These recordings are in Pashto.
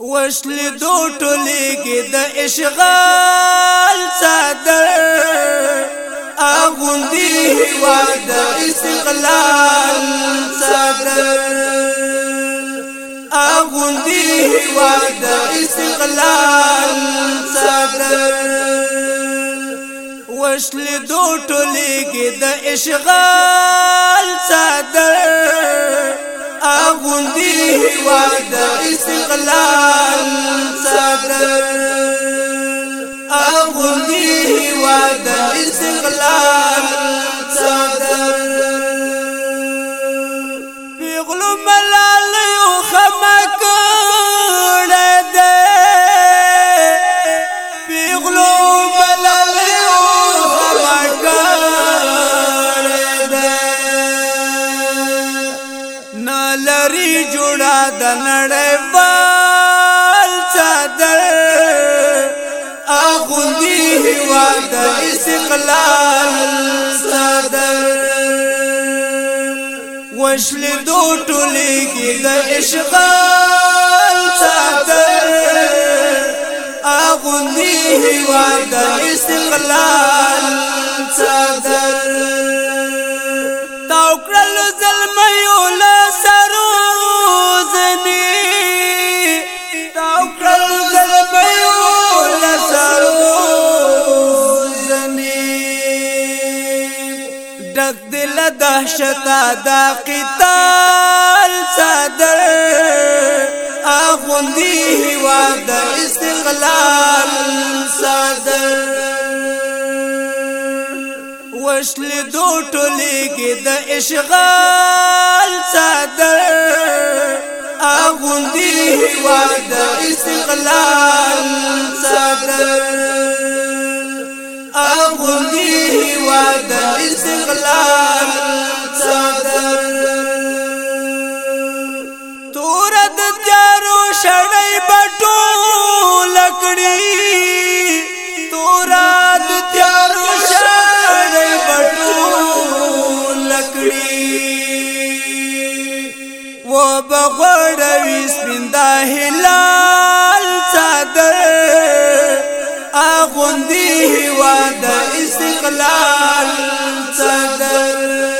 وشلی دو ټولېږي د اشغال صدر اغوندي هوا د استقلال صدر اغوندي هوا د استقلال صدر وشلی دو ټولېږي د اشغال صدر دي هواد د صدر اغل دي هواد د صدر في غلو دی جوړا د نړۍ بال چادر اغوندي هوا د استقلال صدر وشل دو ټولې کې د اشغال صدر اغوندي هوا د استقلال وحشتا دا قتال صدر اخوندی هوا دا استغلال صدر وشل دو ټولېږي د اشغال صدر اغوندي هوا د استقلال صدر اغوندي هوا د استقلال صدر تور د تیارو شړې بټو لکړي تور د تیارو شړې بټو لکړي و بغړوي سپین د هلال صدر اغوندي هوا د استقلال صدر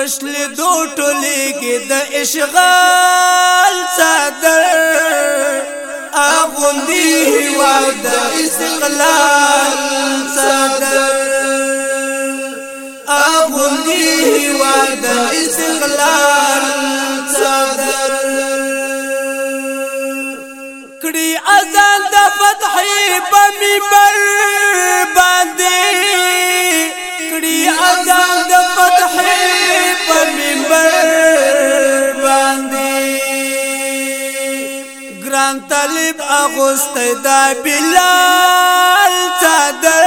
پشل دو ټولې کې د اشغال صدر اغوندي وا د استقلال صدر اغوندي وا د استقلال صدر کړي اذان د فتح په منبر باندې طالب اغسته دا بلال صدر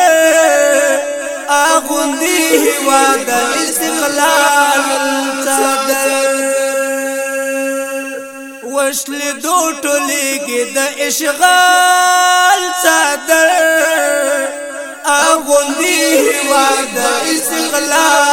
اغوندی هوا د استقلال صدر وشل دو ټولګي د اشغال صدر اغوندی هوا د استقلال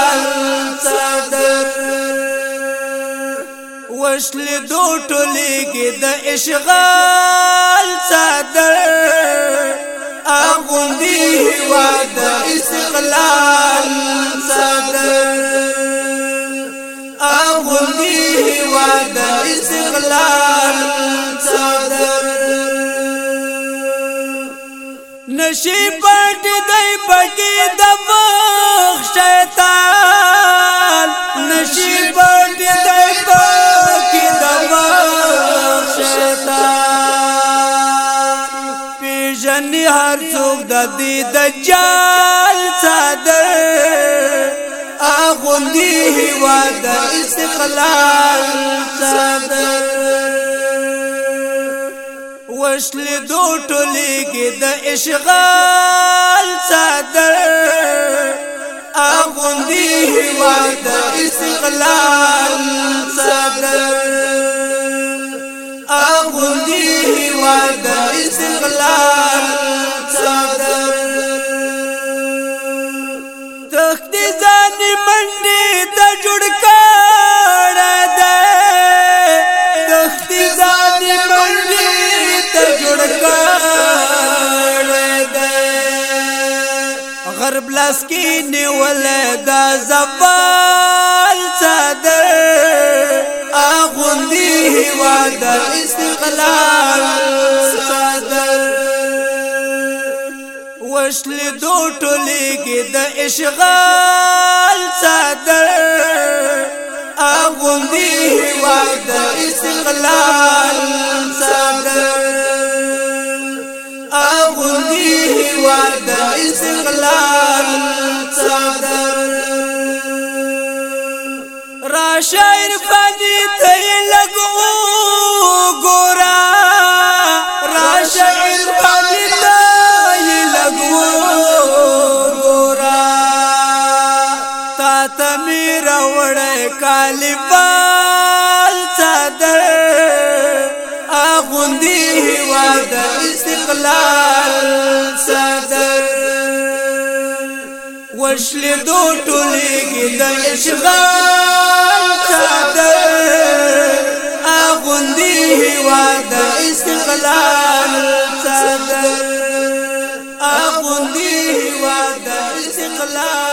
پشل دو ټولې کې د اشغال صدر اغوندي هوا د استقلال صدر اغوندي هوا د استقلال صدر نشي پټ دی پکې هر څوک د دې دجال صدر اغوندي هوا د استقلال صدر وشل دو ټولي کې د اشغال صدر اغوندي هوا د استقلال صدر غوندی هوا د استقلال جوړ کړی دی غرب لاس کې نیول دا زوال صدر اغوندي هوا د استقلال صدر وشل دو ټولې کې د اشغال صدر اغوندي هوا د استقلال صدر دیوار د استقلال صدر را شاعر فانی ته لګو ګورا را شاعر فانی ته لګو ګورا تا تمیر وړ کالیبا غوندي هوا د استقلال صدر وشل دو ټولېږي د اشغال صدر اغوندي هوا د استقلال صدر اغوندي هوا د استقلال